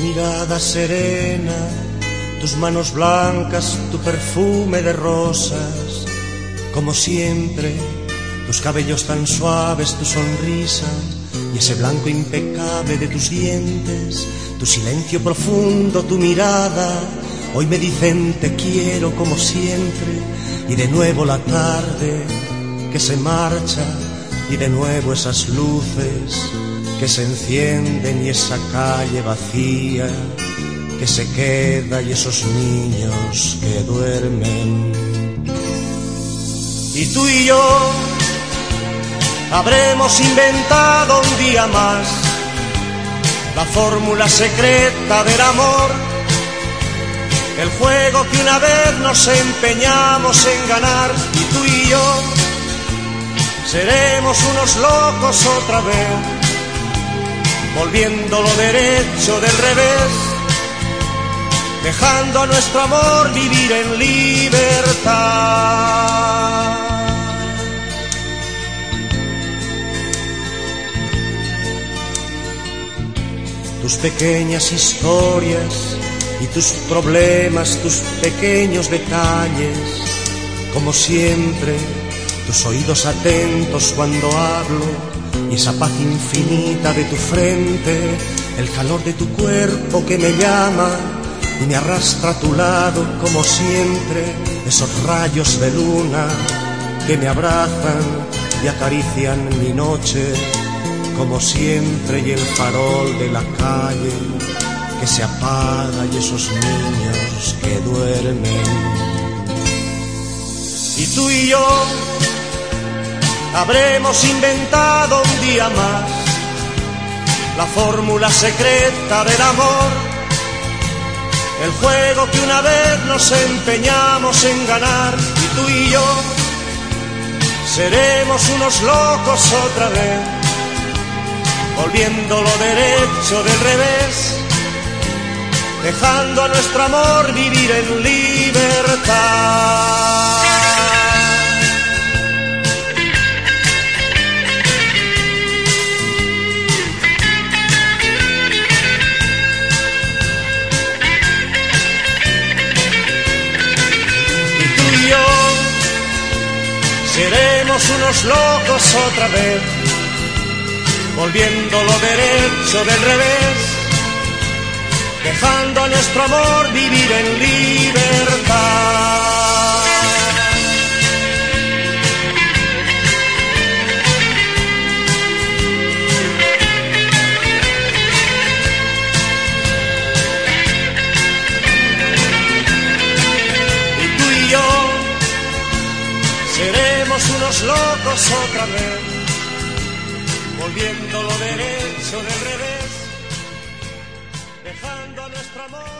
mirada serena, tus manos blancas, tu perfume de rosas, como siempre, tus cabellos tan suaves, tu sonrisa y ese blanco impecable de tus dientes, tu silencio profundo, tu mirada. Hoy me dicen te quiero como siempre y de nuevo la tarde que se marcha y de nuevo esas luces que se encienden y esa calle vacía que se queda y esos niños que duermen. Y tú y yo habremos inventado un día más la fórmula secreta del amor, el juego que una vez nos empeñamos en ganar y tú y yo seremos unos locos otra vez volviendo lo derecho del revés, dejando a nuestro amor vivir en libertad. Tus pequeñas historias y tus problemas, tus pequeños detalles, como siempre, tus oídos atentos cuando hablo y esa paz infinita de tu frente, el calor de tu cuerpo que me llama y me arrastra a tu lado como siempre, esos rayos de luna que me abrazan y acarician mi noche como siempre y el farol de la calle que se apaga y esos niños que duermen. Y tú y yo habremos inventado un día más la fórmula secreta del amor, el juego que una vez nos empeñamos en ganar y tú y yo seremos unos locos otra vez, volviendo lo derecho del revés, dejando a nuestro amor vivir en libertad. Seremos unos locos otra vez, volviendo lo derecho del revés, dejando a nuestro amor vivir en libertad. Unos locos otra vez, volviendo lo derecho del revés, dejando a nuestro amor